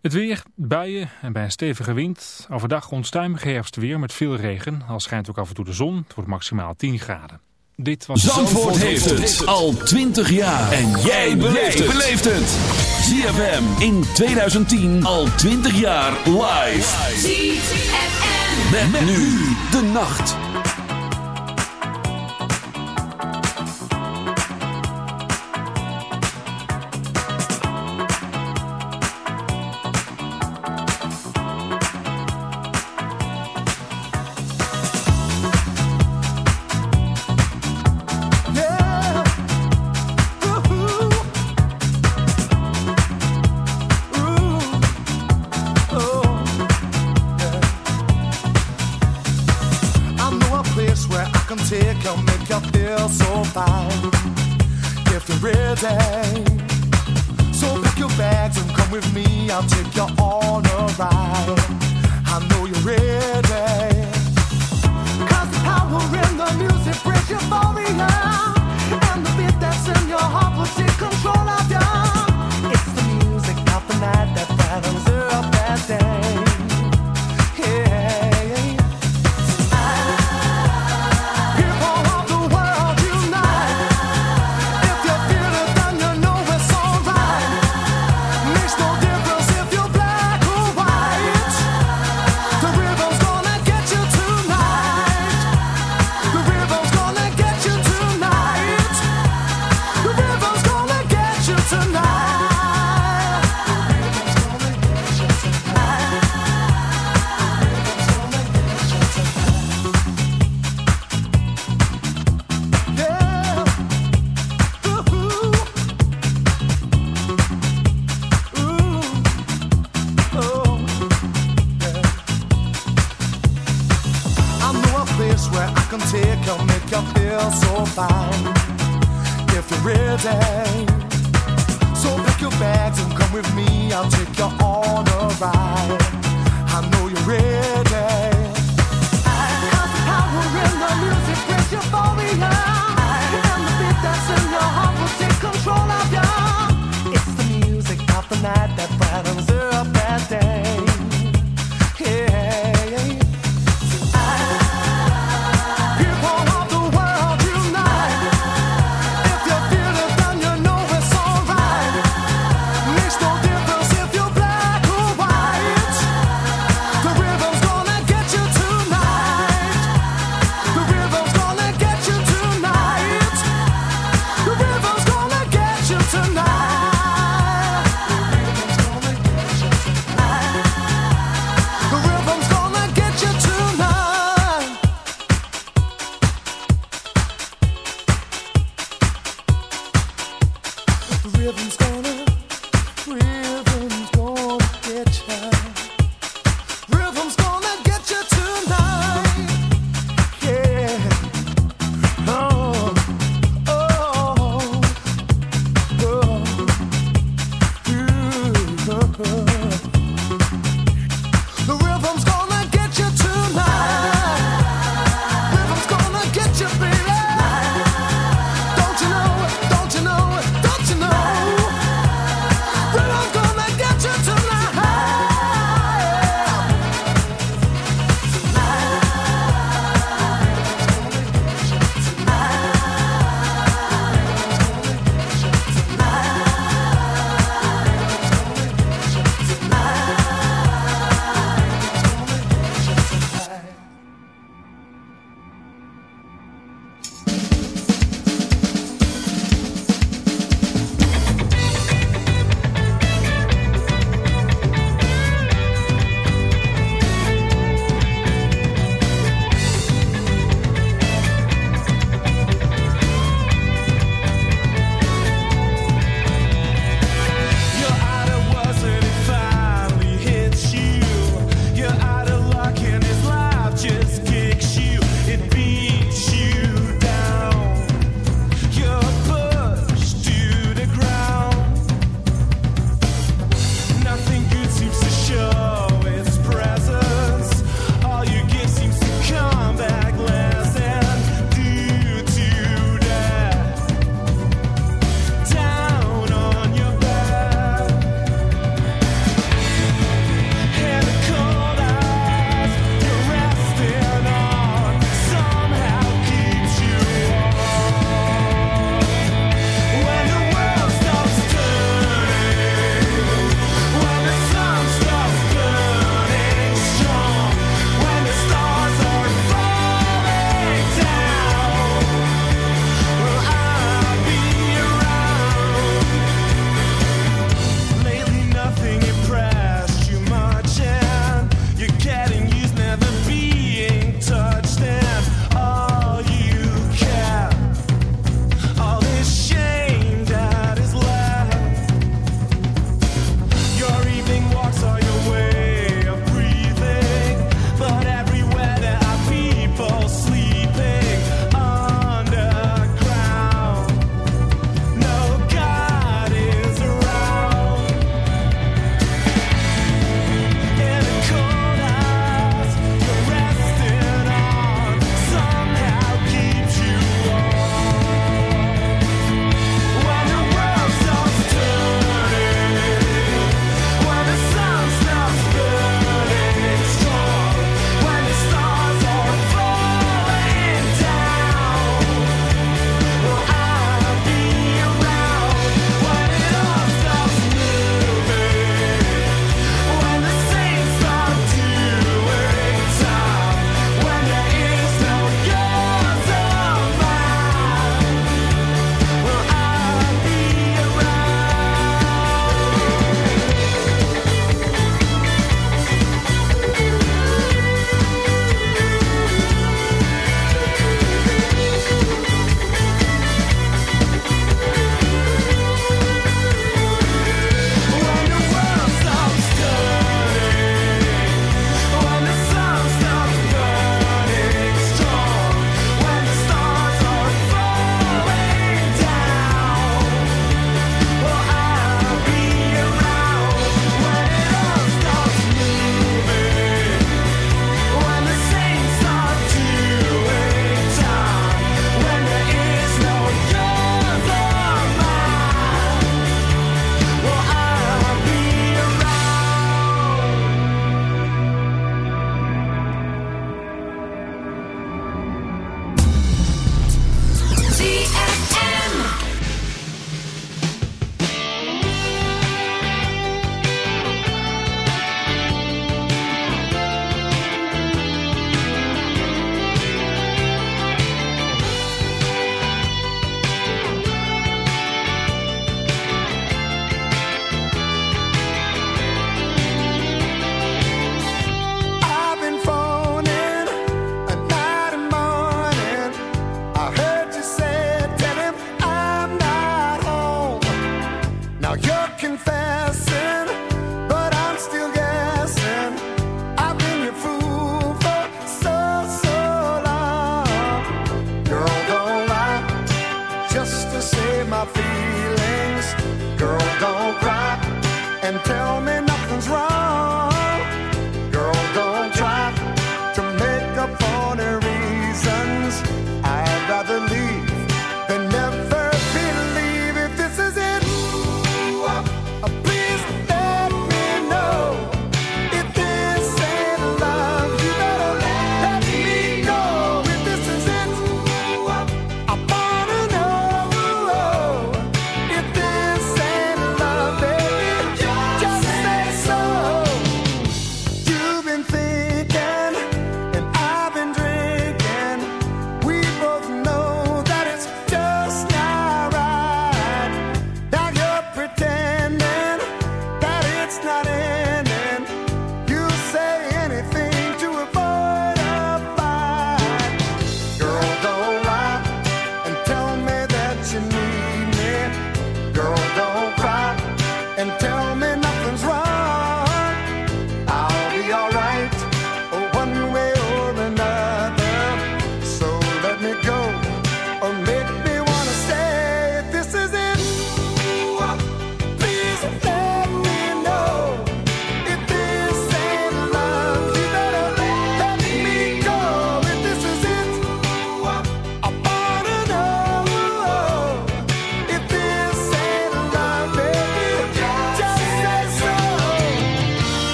Het weer, buien en bij een stevige wind. Overdag onstuimig herfstweer met veel regen. Al schijnt ook af en toe de zon. Het wordt maximaal 10 graden. Dit was Zandvoort, heeft het al 20 jaar. En jij beleeft het. ZFM in 2010 al 20 jaar live. ZFM. Met, nu de nacht.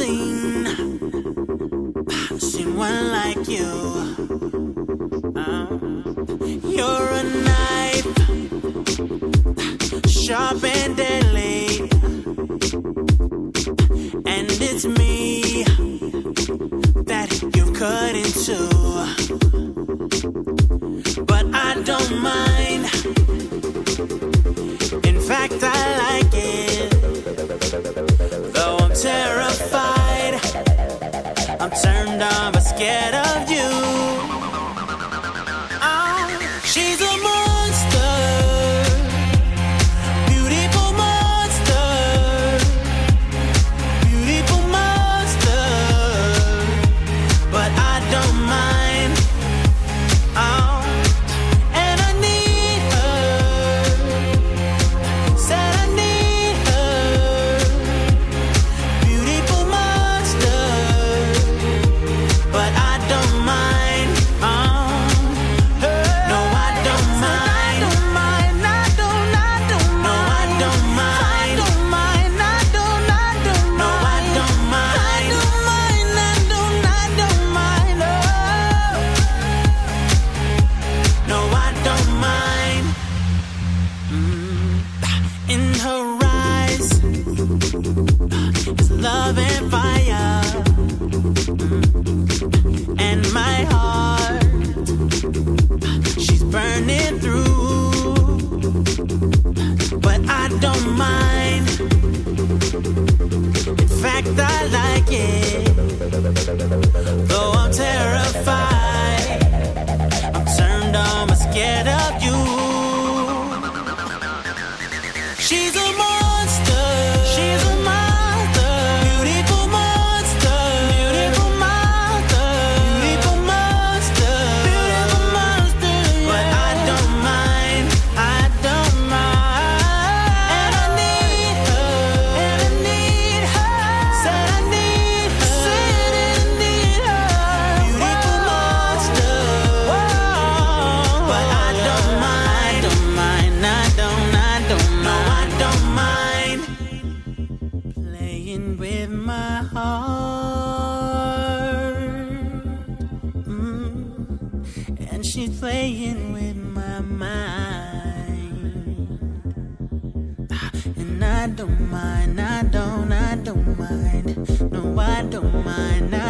seen seen one like you. Uh, you're a knife, sharp and dead. I'm scared of She's a playing with my mind. Ah, and I don't mind, I don't, I don't mind. No, I don't mind. I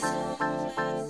Jazz.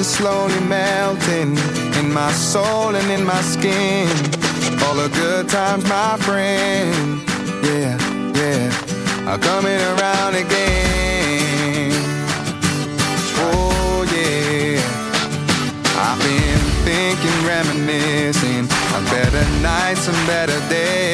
Ice slowly melting in my soul and in my skin. All the good times, my friend, yeah, yeah, are coming around again. Oh yeah, I've been thinking, reminiscing on better nights and better days.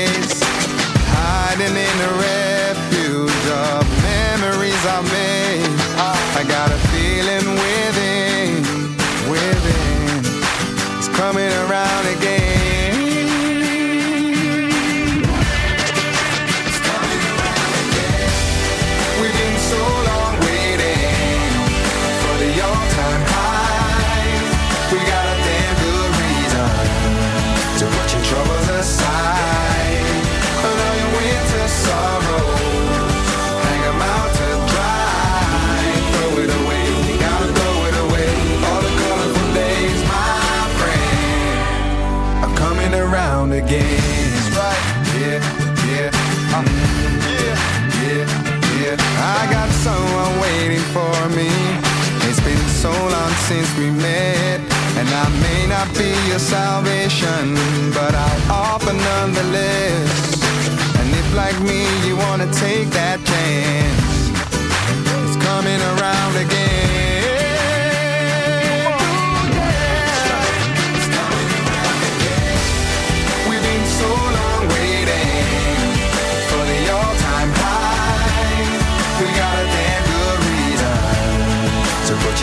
Since we met, and I may not be your salvation, but I'll offer nonetheless. And if, like me, you wanna take that chance, it's coming around again.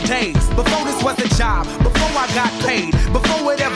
days. Before this was a job, before I got paid, before it ever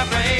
my brain.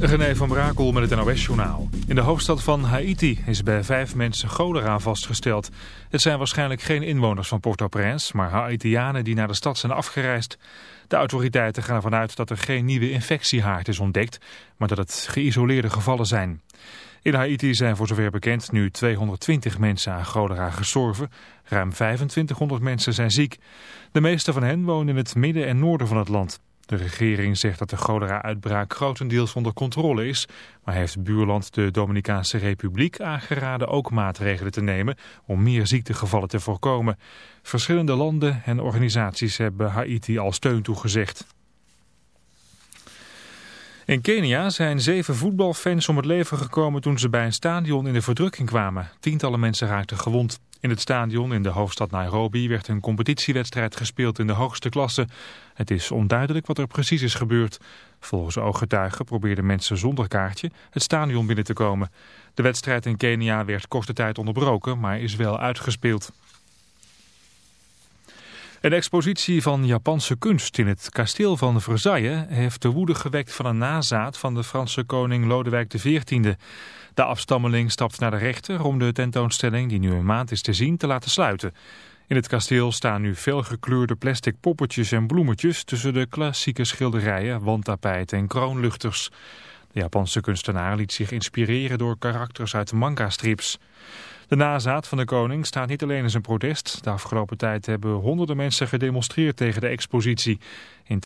René van Brakel met het NOS-journaal. In de hoofdstad van Haiti is bij vijf mensen cholera vastgesteld. Het zijn waarschijnlijk geen inwoners van Port-au-Prince, maar Haitianen die naar de stad zijn afgereisd. De autoriteiten gaan ervan uit dat er geen nieuwe infectiehaard is ontdekt, maar dat het geïsoleerde gevallen zijn. In Haiti zijn voor zover bekend nu 220 mensen aan cholera gestorven. Ruim 2500 mensen zijn ziek. De meeste van hen wonen in het midden en noorden van het land. De regering zegt dat de cholera-uitbraak grotendeels onder controle is, maar heeft buurland de Dominicaanse Republiek aangeraden ook maatregelen te nemen om meer ziektegevallen te voorkomen. Verschillende landen en organisaties hebben Haiti al steun toegezegd. In Kenia zijn zeven voetbalfans om het leven gekomen toen ze bij een stadion in de verdrukking kwamen. Tientallen mensen raakten gewond. In het stadion in de hoofdstad Nairobi werd een competitiewedstrijd gespeeld in de hoogste klasse. Het is onduidelijk wat er precies is gebeurd. Volgens ooggetuigen probeerden mensen zonder kaartje het stadion binnen te komen. De wedstrijd in Kenia werd korte tijd onderbroken, maar is wel uitgespeeld. Een expositie van Japanse kunst in het kasteel van Versailles heeft de woede gewekt van een nazaat van de Franse koning Lodewijk XIV. De afstammeling stapt naar de rechter om de tentoonstelling, die nu een maand is te zien, te laten sluiten. In het kasteel staan nu veel gekleurde plastic poppetjes en bloemetjes tussen de klassieke schilderijen, wandtapijten en kroonluchters. De Japanse kunstenaar liet zich inspireren door karakters uit manga-strips. De nazaat van de koning staat niet alleen in zijn protest. De afgelopen tijd hebben honderden mensen gedemonstreerd tegen de expositie.